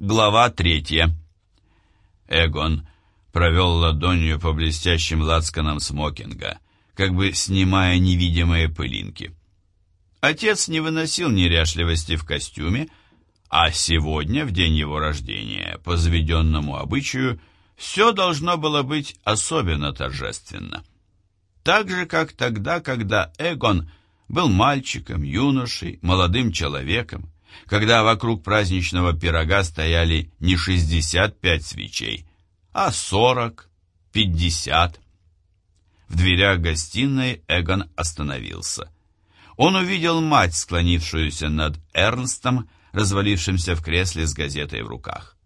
Глава третья. Эгон провел ладонью по блестящим лацканам смокинга, как бы снимая невидимые пылинки. Отец не выносил неряшливости в костюме, а сегодня, в день его рождения, по заведенному обычаю, все должно было быть особенно торжественно. Так же, как тогда, когда Эгон был мальчиком, юношей, молодым человеком, когда вокруг праздничного пирога стояли не 65 свечей, а 40, 50. В дверях гостиной Эгон остановился. Он увидел мать, склонившуюся над Эрнстом, развалившимся в кресле с газетой в руках.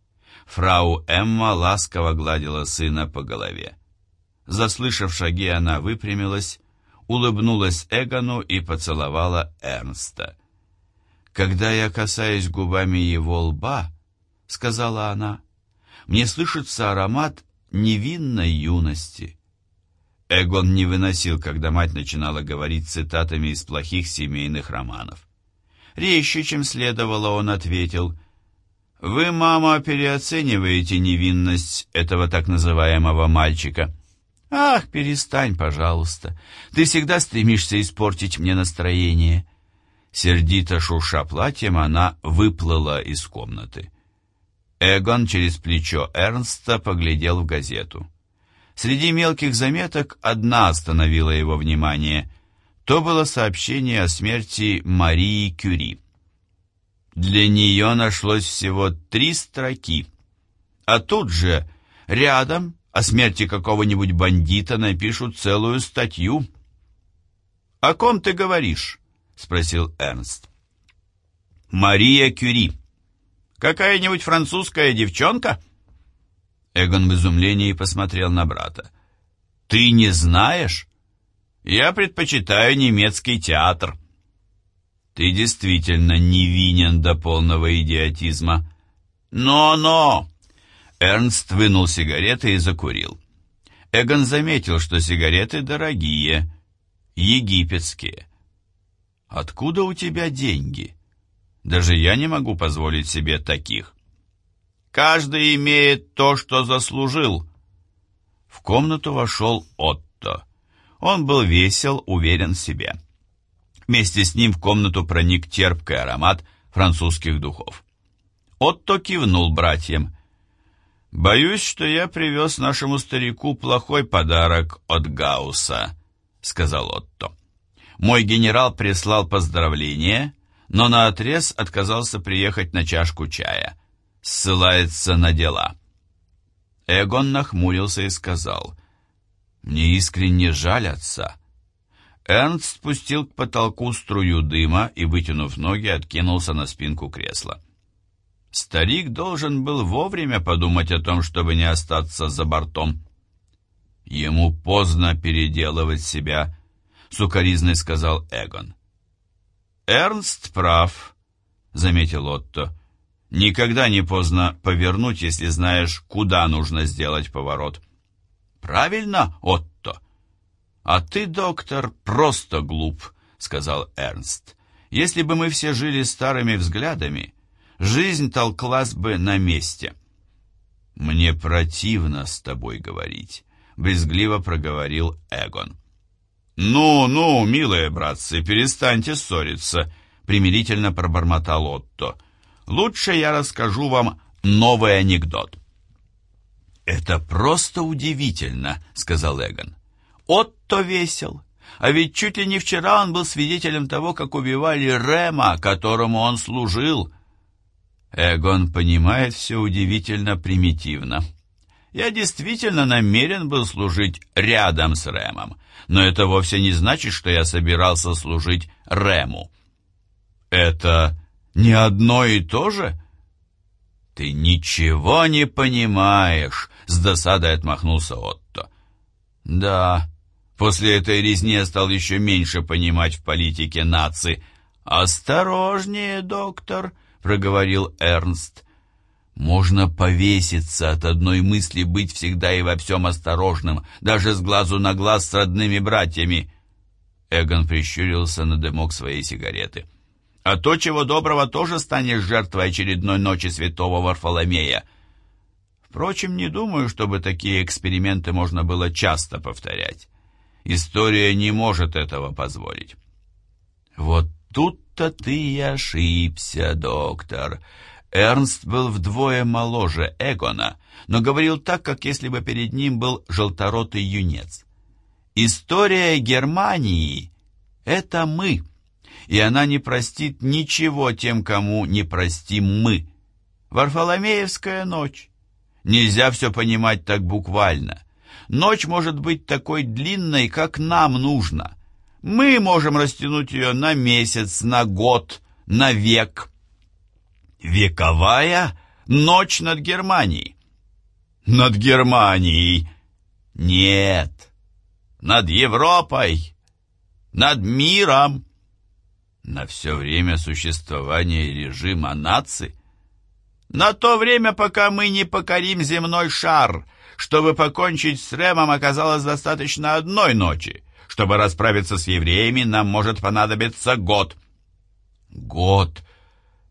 Фрау Эмма ласково гладила сына по голове. Заслышав шаги, она выпрямилась, улыбнулась Эгону и поцеловала Эрнста. «Когда я касаюсь губами его лба, — сказала она, — мне слышится аромат невинной юности». Эгон не выносил, когда мать начинала говорить цитатами из плохих семейных романов. Резче, чем следовало, он ответил, «Вы, мама, переоцениваете невинность этого так называемого мальчика». «Ах, перестань, пожалуйста. Ты всегда стремишься испортить мне настроение». Сердито шурша платьем, она выплыла из комнаты. Эгон через плечо Эрнста поглядел в газету. Среди мелких заметок одна остановила его внимание. То было сообщение о смерти Марии Кюри. Для нее нашлось всего три строки. А тут же, рядом, о смерти какого-нибудь бандита напишут целую статью. «О ком ты говоришь?» — спросил Эрнст. «Мария Кюри. Какая-нибудь французская девчонка?» Эгон в изумлении посмотрел на брата. «Ты не знаешь? Я предпочитаю немецкий театр». «Ты действительно невинен до полного идиотизма». «Но-но!» Эрнст вынул сигареты и закурил. Эгон заметил, что сигареты дорогие, египетские. «Откуда у тебя деньги? Даже я не могу позволить себе таких». Каждый имеет то, что заслужил. В комнату вошел Отто. Он был весел, уверен в себе. Вместе с ним в комнату проник терпкий аромат французских духов. Отто кивнул братьям. «Боюсь, что я привез нашему старику плохой подарок от Гаусса», — сказал Отто. «Мой генерал прислал поздравление, но наотрез отказался приехать на чашку чая» ссылается на дела. Эгон нахмурился и сказал, «Мне искренне жаль отца». Эрнст спустил к потолку струю дыма и, вытянув ноги, откинулся на спинку кресла. Старик должен был вовремя подумать о том, чтобы не остаться за бортом. «Ему поздно переделывать себя», — сукоризной сказал Эгон. «Эрнст прав», — заметил Отто. Никогда не поздно повернуть, если знаешь, куда нужно сделать поворот. Правильно, Отто? А ты, доктор, просто глуп, сказал Эрнст. Если бы мы все жили старыми взглядами, жизнь толклась бы на месте. Мне противно с тобой говорить, брезгливо проговорил Эгон. «Ну, ну, милые братцы, перестаньте ссориться», — примирительно пробормотал Отто. Лучше я расскажу вам новый анекдот». «Это просто удивительно», — сказал Эгон. «Отто весел. А ведь чуть ли не вчера он был свидетелем того, как убивали Рема, которому он служил». Эгон понимает все удивительно примитивно. Я действительно намерен был служить рядом с Рэмом, но это вовсе не значит, что я собирался служить Рэму. Это не одно и то же? Ты ничего не понимаешь, с досадой отмахнулся Отто. Да, после этой резни я стал еще меньше понимать в политике нации. Осторожнее, доктор, проговорил Эрнст. Можно повеситься от одной мысли быть всегда и во всем осторожным, даже с глазу на глаз с родными братьями. Эгон прищурился на дымок своей сигареты. А то, чего доброго, тоже станешь жертвой очередной ночи святого Варфоломея. Впрочем, не думаю, чтобы такие эксперименты можно было часто повторять. История не может этого позволить. Вот тут-то ты и ошибся, доктор. Эрнст был вдвое моложе Эгона, но говорил так, как если бы перед ним был желторотый юнец. История Германии — это мы, и она не простит ничего тем, кому не простим мы. Варфоломеевская ночь. Нельзя все понимать так буквально. Ночь может быть такой длинной, как нам нужно. Мы можем растянуть ее на месяц, на год, на век. Вековая ночь над Германией. Над Германией. Нет. Над Европой. Над миром. На все время существования режима наций. На то время, пока мы не покорим земной шар, чтобы покончить с Ремом, оказалось достаточно одной ночи. Чтобы расправиться с евреями, нам может понадобиться год. Год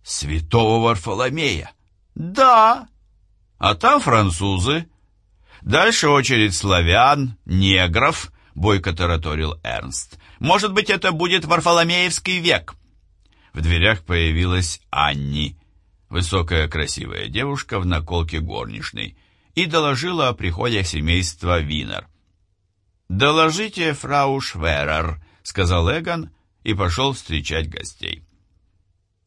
святого Варфоломея. Да, а там французы. Дальше очередь славян, негров, бойко тараторил Эрнст. Может быть, это будет Варфоломеевский век. В дверях появилась Анни, высокая красивая девушка в наколке горничной и доложила о приходе семейства Винер. «Доложите фрау Шверер», — сказал Эгон и пошел встречать гостей.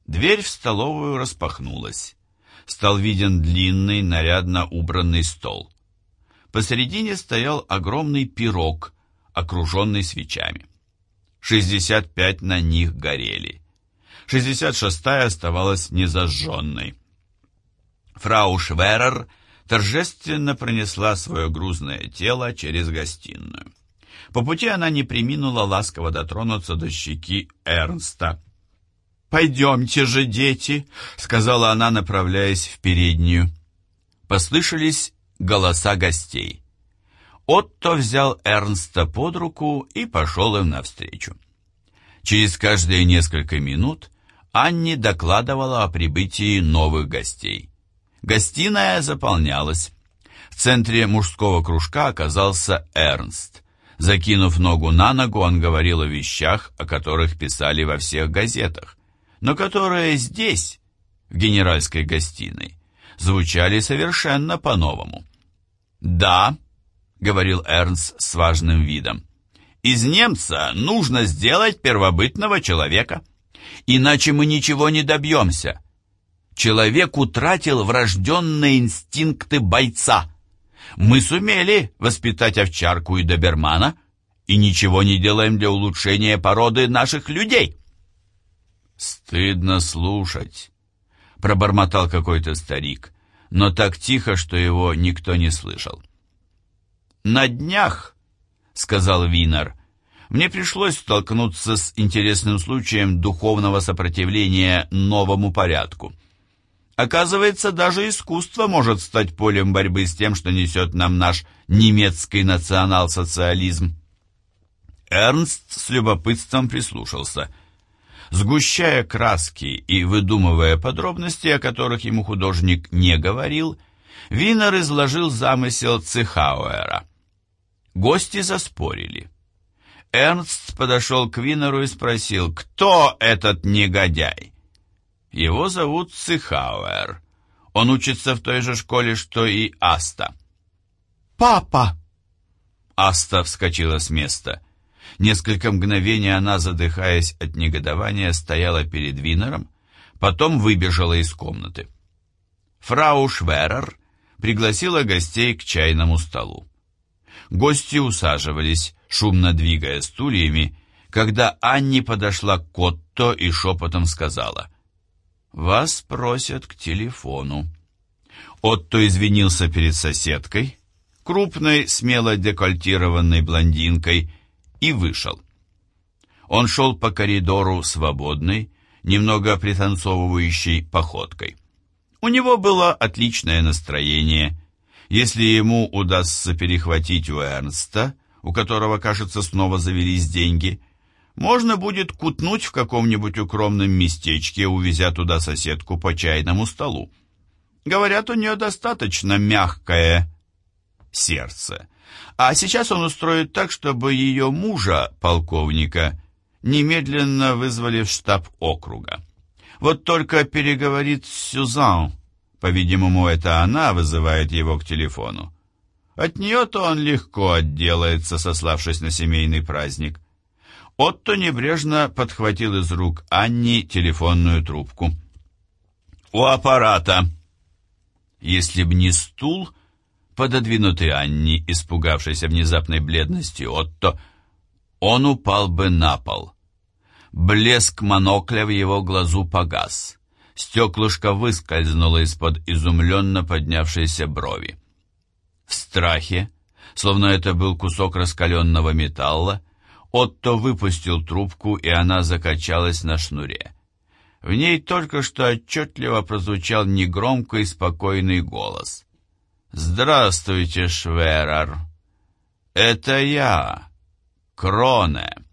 Дверь в столовую распахнулась. Стал виден длинный, нарядно убранный стол. Посередине стоял огромный пирог, окруженный свечами. Шестьдесят пять на них горели. Шестьдесят шестая оставалась незажженной. Фрау Шверер торжественно пронесла свое грузное тело через гостиную. По пути она не приминула ласково дотронуться до щеки Эрнста. «Пойдемте же, дети!» — сказала она, направляясь в переднюю. Послышались голоса гостей. Отто взял Эрнста под руку и пошел им навстречу. Через каждые несколько минут Анни докладывала о прибытии новых гостей. Гостиная заполнялась. В центре мужского кружка оказался Эрнст. Закинув ногу на ногу, он говорил о вещах, о которых писали во всех газетах, но которые здесь, в генеральской гостиной, звучали совершенно по-новому. «Да», — говорил Эрнст с важным видом, — «из немца нужно сделать первобытного человека, иначе мы ничего не добьемся» человек утратил врожденные инстинкты бойца. Мы сумели воспитать овчарку и добермана и ничего не делаем для улучшения породы наших людей. Стыдно слушать, пробормотал какой-то старик, но так тихо, что его никто не слышал. На днях, сказал Винер, мне пришлось столкнуться с интересным случаем духовного сопротивления новому порядку. Оказывается, даже искусство может стать полем борьбы с тем, что несет нам наш немецкий национал-социализм. Эрнст с любопытством прислушался. Сгущая краски и выдумывая подробности, о которых ему художник не говорил, Винер изложил замысел Цехауэра. Гости заспорили. Эрнст подошел к Винеру и спросил, кто этот негодяй? Его зовут Цихауэр. Он учится в той же школе, что и Аста. «Папа!» Аста вскочила с места. Несколько мгновений она, задыхаясь от негодования, стояла перед Винером, потом выбежала из комнаты. Фрау Шверер пригласила гостей к чайному столу. Гости усаживались, шумно двигая стульями, когда Анни подошла к Котто и шепотом сказала — «Вас просят к телефону». Отто извинился перед соседкой, крупной, смело декольтированной блондинкой, и вышел. Он шел по коридору свободной, немного пританцовывающей походкой. У него было отличное настроение. Если ему удастся перехватить у Эрнста, у которого, кажется, снова завелись деньги, можно будет кутнуть в каком-нибудь укромном местечке, увезя туда соседку по чайному столу. Говорят, у нее достаточно мягкое сердце. А сейчас он устроит так, чтобы ее мужа, полковника, немедленно вызвали в штаб округа. Вот только переговорит Сюзан. По-видимому, это она вызывает его к телефону. От нее-то он легко отделается, сославшись на семейный праздник. Отто небрежно подхватил из рук Анни телефонную трубку. «У аппарата!» Если б не стул, пододвинутый Анни, испугавшийся внезапной бледности Отто, он упал бы на пол. Блеск монокля в его глазу погас. Стеклышко выскользнуло из-под изумленно поднявшейся брови. В страхе, словно это был кусок раскаленного металла, Отто выпустил трубку, и она закачалась на шнуре. В ней только что отчетливо прозвучал негромкий спокойный голос. «Здравствуйте, Шверар! Это я, Кроне!»